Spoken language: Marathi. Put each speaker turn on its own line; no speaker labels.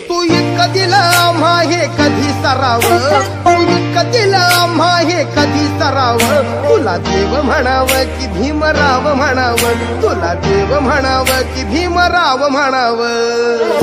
तू इतकं दिलं आम्हा हे कधी सराव. तू इतकं दिलं आम्हा हे कधी सराव. तुला देव म्हणावं की भीमराव म्हणावं. तुला देव म्हणावं की भीमराव म्हणावं.